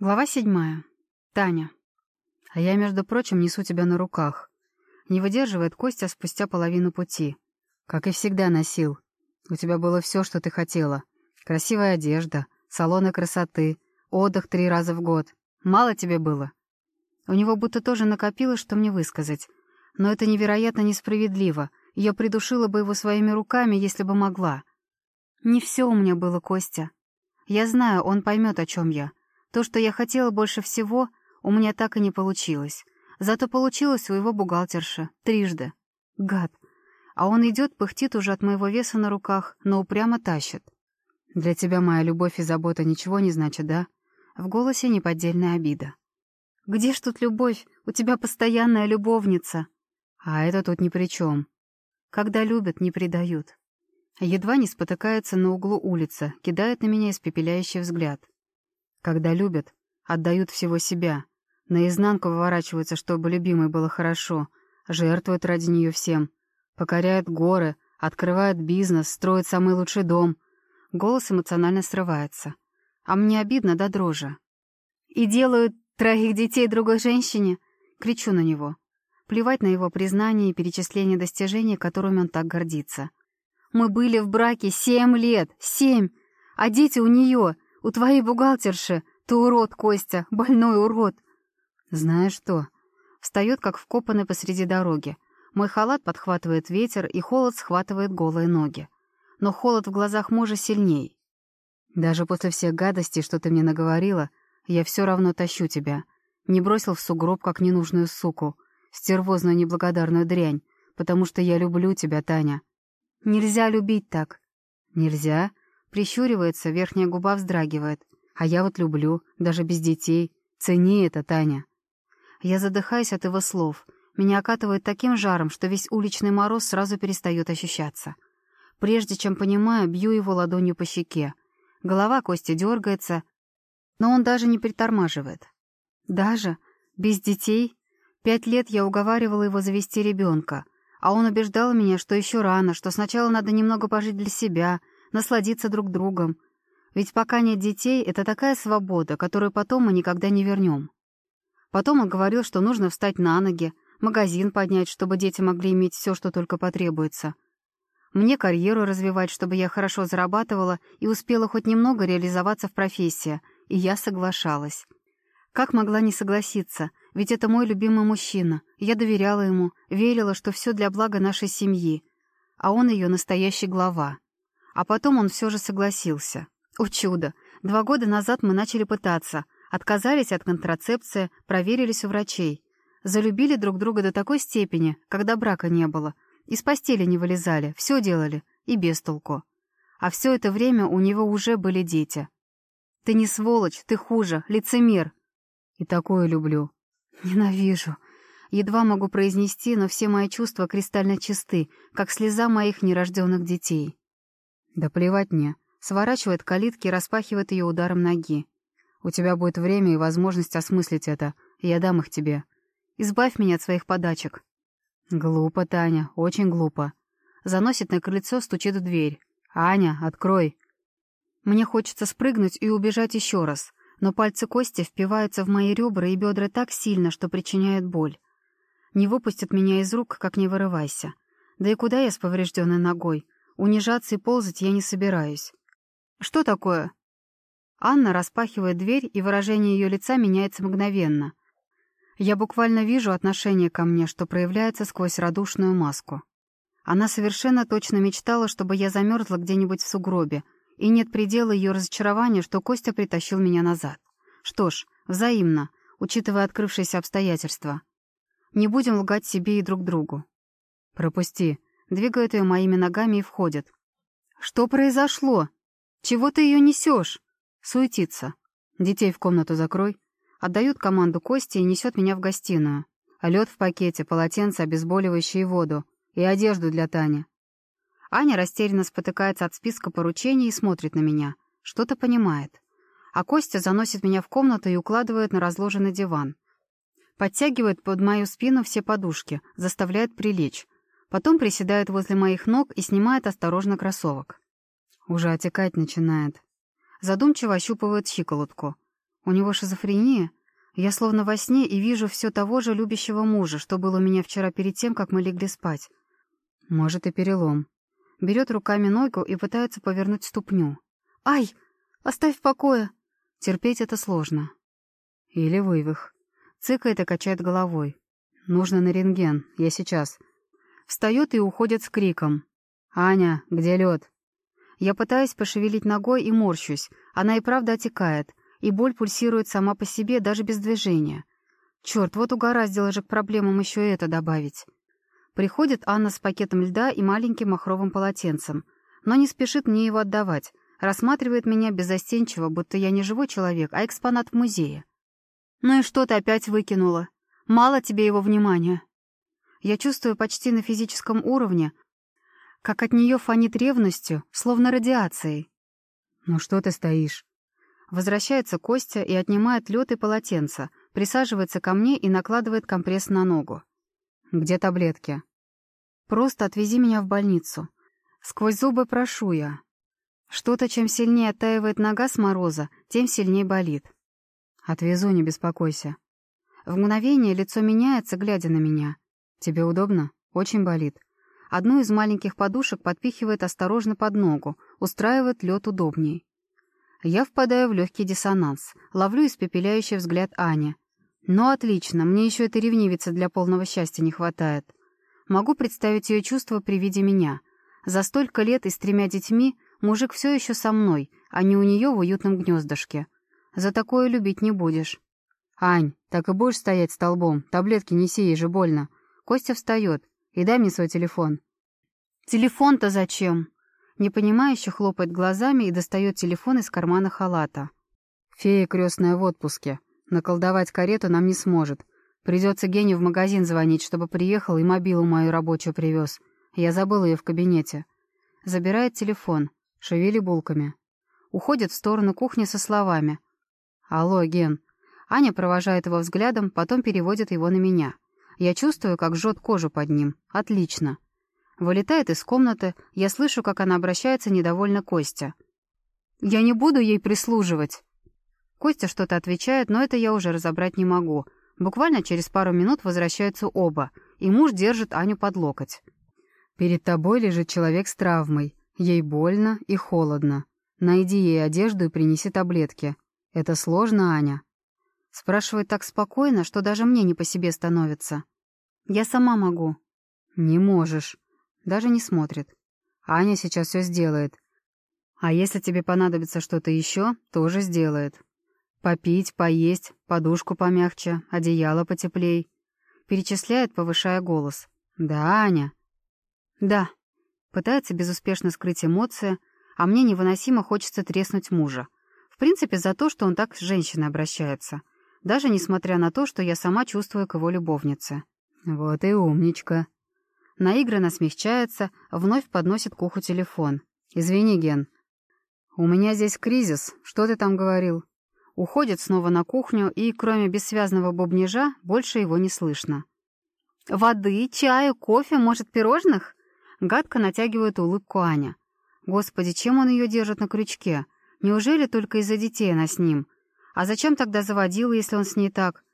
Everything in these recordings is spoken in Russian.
Глава седьмая. Таня. А я, между прочим, несу тебя на руках. Не выдерживает Костя спустя половину пути. Как и всегда носил. У тебя было все, что ты хотела. Красивая одежда, салоны красоты, отдых три раза в год. Мало тебе было? У него будто тоже накопилось, что мне высказать. Но это невероятно несправедливо. Я придушила бы его своими руками, если бы могла. Не все у меня было, Костя. Я знаю, он поймет, о чем я. То, что я хотела больше всего, у меня так и не получилось. Зато получилось у его бухгалтерши. Трижды. Гад. А он идет, пыхтит уже от моего веса на руках, но упрямо тащит. «Для тебя моя любовь и забота ничего не значит, да?» В голосе неподдельная обида. «Где ж тут любовь? У тебя постоянная любовница!» «А это тут ни при чем. Когда любят, не предают». Едва не спотыкается на углу улицы, кидает на меня испепеляющий взгляд. Когда любят, отдают всего себя. Наизнанку выворачиваются, чтобы любимой было хорошо. Жертвуют ради нее всем. Покоряют горы, открывают бизнес, строят самый лучший дом. Голос эмоционально срывается. А мне обидно до дрожи. «И делают троих детей другой женщине?» Кричу на него. Плевать на его признание и перечисление достижений, которыми он так гордится. «Мы были в браке семь лет! Семь! А дети у нее! У твоей бухгалтерши! Ты урод, Костя! Больной урод!» «Знаешь что?» Встает, как вкопанный посреди дороги. Мой халат подхватывает ветер, и холод схватывает голые ноги. Но холод в глазах мужа сильней. Даже после всех гадостей, что ты мне наговорила, я все равно тащу тебя. Не бросил в сугроб, как ненужную суку, стервозную неблагодарную дрянь, потому что я люблю тебя, Таня. Нельзя любить так. Нельзя? Прищуривается, верхняя губа вздрагивает. А я вот люблю, даже без детей. Цени это, Таня. Я задыхаюсь от его слов. Меня окатывает таким жаром, что весь уличный мороз сразу перестает ощущаться. Прежде чем понимаю, бью его ладонью по щеке. Голова Кости дергается, но он даже не притормаживает. Даже? Без детей? Пять лет я уговаривала его завести ребенка, а он убеждал меня, что еще рано, что сначала надо немного пожить для себя — насладиться друг другом. Ведь пока нет детей, это такая свобода, которую потом мы никогда не вернем. Потом он говорил, что нужно встать на ноги, магазин поднять, чтобы дети могли иметь все, что только потребуется. Мне карьеру развивать, чтобы я хорошо зарабатывала и успела хоть немного реализоваться в профессии, и я соглашалась. Как могла не согласиться, ведь это мой любимый мужчина, я доверяла ему, верила, что все для блага нашей семьи, а он ее настоящий глава. А потом он все же согласился. О чудо! Два года назад мы начали пытаться. Отказались от контрацепции, проверились у врачей. Залюбили друг друга до такой степени, когда брака не было. Из постели не вылезали, все делали, и без толку. А все это время у него уже были дети. Ты не сволочь, ты хуже, лицемер. И такое люблю. Ненавижу. Едва могу произнести, но все мои чувства кристально чисты, как слеза моих нерожденных детей. Да плевать мне. Сворачивает калитки и распахивает ее ударом ноги. У тебя будет время и возможность осмыслить это, я дам их тебе. Избавь меня от своих подачек. Глупо, Таня, очень глупо. Заносит на крыльцо, стучит в дверь. «Аня, открой!» Мне хочется спрыгнуть и убежать еще раз, но пальцы Кости впиваются в мои ребра и бедра так сильно, что причиняют боль. Не выпустят меня из рук, как не вырывайся. Да и куда я с поврежденной ногой? Унижаться и ползать я не собираюсь. «Что такое?» Анна распахивает дверь, и выражение ее лица меняется мгновенно. Я буквально вижу отношение ко мне, что проявляется сквозь радушную маску. Она совершенно точно мечтала, чтобы я замерзла где-нибудь в сугробе, и нет предела ее разочарования, что Костя притащил меня назад. Что ж, взаимно, учитывая открывшиеся обстоятельства. Не будем лгать себе и друг другу. «Пропусти», Двигают ее моими ногами и входят. «Что произошло? Чего ты ее несешь?» Суетится. «Детей в комнату закрой». Отдают команду Кости и несет меня в гостиную. Лед в пакете, полотенце, обезболивающее и воду. И одежду для Тани. Аня растерянно спотыкается от списка поручений и смотрит на меня. Что-то понимает. А Костя заносит меня в комнату и укладывает на разложенный диван. Подтягивает под мою спину все подушки, заставляет прилечь. Потом приседает возле моих ног и снимает осторожно кроссовок. Уже отекать начинает. Задумчиво ощупывает щиколотку. У него шизофрения? Я словно во сне и вижу все того же любящего мужа, что было у меня вчера перед тем, как мы легли спать. Может, и перелом. Берет руками ногу и пытается повернуть ступню. «Ай! Оставь в покое!» Терпеть это сложно. Или вывих. Цыкает и качает головой. «Нужно на рентген. Я сейчас». Встает и уходит с криком. «Аня, где лед?» Я пытаюсь пошевелить ногой и морщусь. Она и правда отекает, и боль пульсирует сама по себе, даже без движения. Черт, вот угораздило же к проблемам еще это добавить. Приходит Анна с пакетом льда и маленьким махровым полотенцем, но не спешит мне его отдавать, рассматривает меня беззастенчиво, будто я не живой человек, а экспонат в музее. «Ну и что ты опять выкинула? Мало тебе его внимания?» Я чувствую почти на физическом уровне, как от нее фонит ревностью, словно радиацией. «Ну что ты стоишь?» Возвращается Костя и отнимает лед и полотенце, присаживается ко мне и накладывает компресс на ногу. «Где таблетки?» «Просто отвези меня в больницу. Сквозь зубы прошу я. Что-то, чем сильнее оттаивает нога с мороза, тем сильнее болит. Отвезу, не беспокойся. В мгновение лицо меняется, глядя на меня. Тебе удобно? Очень болит. Одну из маленьких подушек подпихивает осторожно под ногу, устраивает лед удобней. Я впадаю в легкий диссонанс, ловлю испепеляющий взгляд Ани. Ну отлично, мне еще этой ревнивицы для полного счастья не хватает. Могу представить ее чувства при виде меня. За столько лет и с тремя детьми мужик все еще со мной, а не у нее в уютном гнездышке. За такое любить не будешь. «Ань, так и будешь стоять столбом, таблетки неси, ей же больно». Костя встает. И дай мне свой телефон». «Телефон-то зачем?» Непонимающе хлопает глазами и достает телефон из кармана халата. «Фея крестная в отпуске. Наколдовать карету нам не сможет. Придется Гене в магазин звонить, чтобы приехал и мобилу мою рабочую привез. Я забыл ее в кабинете». Забирает телефон. Шевели булками. Уходит в сторону кухни со словами. «Алло, Ген». Аня провожает его взглядом, потом переводит его на меня. Я чувствую, как жжет кожу под ним. Отлично. Вылетает из комнаты, я слышу, как она обращается недовольно Костя. «Я не буду ей прислуживать!» Костя что-то отвечает, но это я уже разобрать не могу. Буквально через пару минут возвращаются оба, и муж держит Аню под локоть. «Перед тобой лежит человек с травмой. Ей больно и холодно. Найди ей одежду и принеси таблетки. Это сложно, Аня?» Спрашивает так спокойно, что даже мне не по себе становится. «Я сама могу». «Не можешь». Даже не смотрит. «Аня сейчас все сделает. А если тебе понадобится что-то еще, тоже сделает. Попить, поесть, подушку помягче, одеяло потеплей». Перечисляет, повышая голос. «Да, Аня?» «Да». Пытается безуспешно скрыть эмоции, а мне невыносимо хочется треснуть мужа. В принципе, за то, что он так с женщиной обращается даже несмотря на то, что я сама чувствую к его любовнице. Вот и умничка. Наигранно смягчается, вновь подносит к уху телефон. «Извини, Ген. У меня здесь кризис. Что ты там говорил?» Уходит снова на кухню, и, кроме бессвязного бубнижа, больше его не слышно. «Воды, чаю, кофе, может, пирожных?» Гадко натягивает улыбку Аня. «Господи, чем он ее держит на крючке? Неужели только из-за детей она с ним?» А зачем тогда заводил, если он с ней так?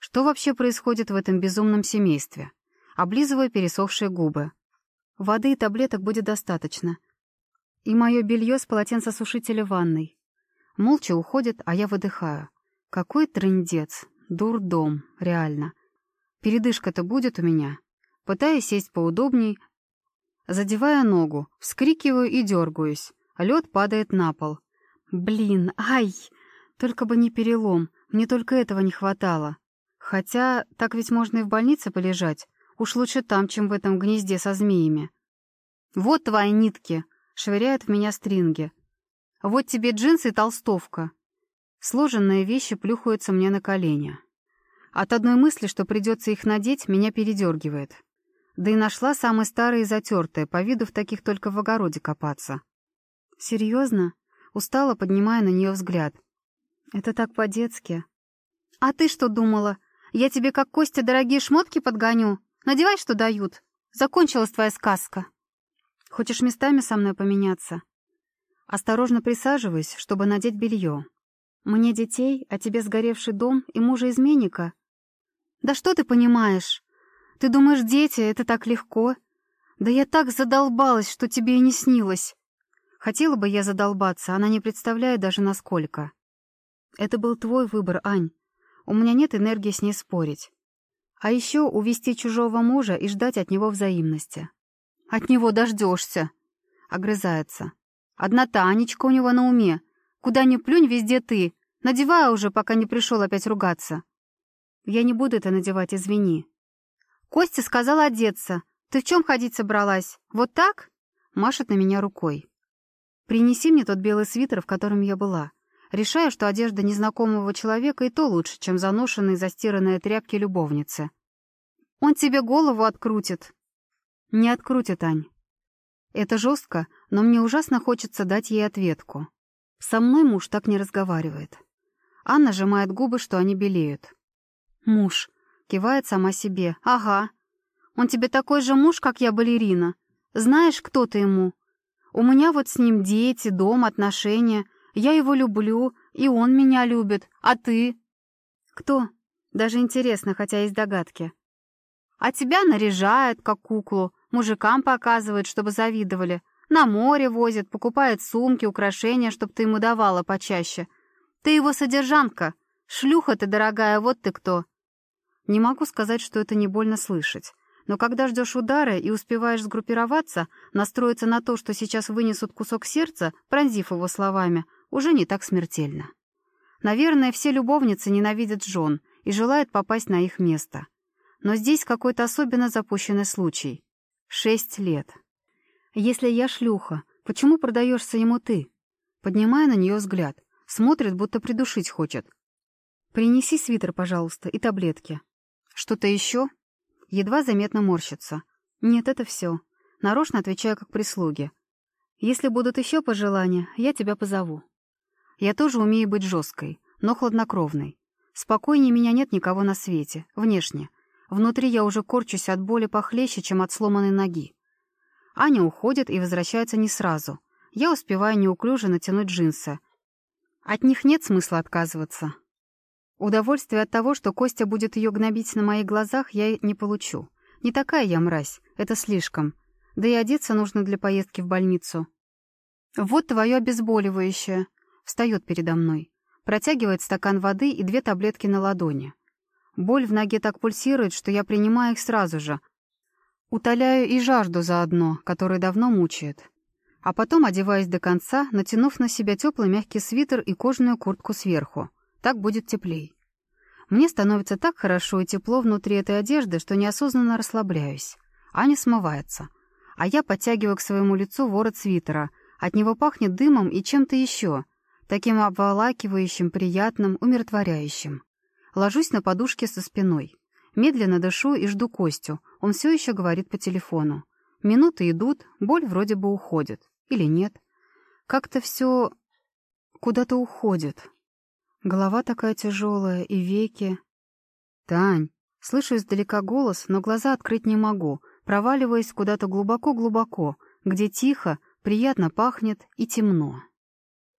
Что вообще происходит в этом безумном семействе? Облизываю пересохшие губы. Воды и таблеток будет достаточно. И мое белье с полотенцесушителя в ванной. Молча уходит, а я выдыхаю. Какой трындец. Дурдом, реально. Передышка-то будет у меня. Пытаюсь сесть поудобней, задевая ногу, вскрикиваю и дергаюсь. Лед падает на пол. Блин, ай! Только бы не перелом, мне только этого не хватало. Хотя так ведь можно и в больнице полежать. Уж лучше там, чем в этом гнезде со змеями. «Вот твои нитки!» — швыряют в меня стринги. «Вот тебе джинсы и толстовка!» Сложенные вещи плюхаются мне на колени. От одной мысли, что придется их надеть, меня передергивает. Да и нашла самые старые и затертые, по виду в таких только в огороде копаться. «Серьезно?» Устала, поднимая на нее взгляд. Это так по-детски. А ты что думала? Я тебе как Костя дорогие шмотки подгоню? Надевай, что дают. Закончилась твоя сказка. Хочешь местами со мной поменяться? Осторожно присаживаюсь, чтобы надеть белье. Мне детей, а тебе сгоревший дом и мужа-изменника? Да что ты понимаешь? Ты думаешь, дети — это так легко? Да я так задолбалась, что тебе и не снилось. Хотела бы я задолбаться, она не представляет даже насколько. Это был твой выбор, Ань. У меня нет энергии с ней спорить. А еще увести чужого мужа и ждать от него взаимности. От него дождешься. Огрызается. Одна Танечка у него на уме. Куда ни плюнь, везде ты. Надевай уже, пока не пришел опять ругаться. Я не буду это надевать, извини. Костя сказал одеться. Ты в чем ходить собралась? Вот так? Машет на меня рукой. Принеси мне тот белый свитер, в котором я была. Решаю, что одежда незнакомого человека и то лучше, чем заношенные застиранные тряпки любовницы. Он тебе голову открутит. Не открутит, Ань. Это жестко, но мне ужасно хочется дать ей ответку. Со мной муж так не разговаривает. Анна сжимает губы, что они белеют. Муж. Кивает сама себе. Ага. Он тебе такой же муж, как я, балерина. Знаешь, кто ты ему? У меня вот с ним дети, дом, отношения. Я его люблю, и он меня любит. А ты? Кто? Даже интересно, хотя есть догадки. А тебя наряжает, как куклу, мужикам показывает, чтобы завидовали. На море возит, покупает сумки, украшения, чтоб ты ему давала почаще. Ты его содержанка. Шлюха ты, дорогая, вот ты кто. Не могу сказать, что это не больно слышать. Но когда ждешь удара и успеваешь сгруппироваться, настроиться на то, что сейчас вынесут кусок сердца, пронзив его словами, уже не так смертельно. Наверное, все любовницы ненавидят жен и желают попасть на их место. Но здесь какой-то особенно запущенный случай. Шесть лет. Если я шлюха, почему продаешься ему ты? Поднимая на нее взгляд, смотрит, будто придушить хочет. Принеси свитер, пожалуйста, и таблетки. Что-то еще? Едва заметно морщится. Нет, это все. Нарочно отвечаю как прислуги. Если будут еще пожелания, я тебя позову. Я тоже умею быть жесткой, но хладнокровной. Спокойнее меня нет никого на свете, внешне. Внутри я уже корчусь от боли похлеще, чем от сломанной ноги. Аня уходит и возвращается не сразу. Я успеваю неуклюже натянуть джинсы. От них нет смысла отказываться. Удовольствие от того, что Костя будет ее гнобить на моих глазах, я не получу. Не такая я мразь, это слишком. Да и одеться нужно для поездки в больницу. Вот твое обезболивающее. Встает передо мной. Протягивает стакан воды и две таблетки на ладони. Боль в ноге так пульсирует, что я принимаю их сразу же. Утоляю и жажду заодно, которая давно мучает. А потом одеваюсь до конца, натянув на себя теплый мягкий свитер и кожаную куртку сверху. Так будет теплей. Мне становится так хорошо и тепло внутри этой одежды, что неосознанно расслабляюсь. Аня смывается. А я подтягиваю к своему лицу ворот свитера. От него пахнет дымом и чем-то еще. Таким обволакивающим, приятным, умиротворяющим. Ложусь на подушке со спиной. Медленно дышу и жду Костю. Он все еще говорит по телефону. Минуты идут, боль вроде бы уходит. Или нет. Как-то все куда-то уходит. Голова такая тяжелая, и веки... «Тань!» Слышу издалека голос, но глаза открыть не могу, проваливаясь куда-то глубоко-глубоко, где тихо, приятно пахнет и темно.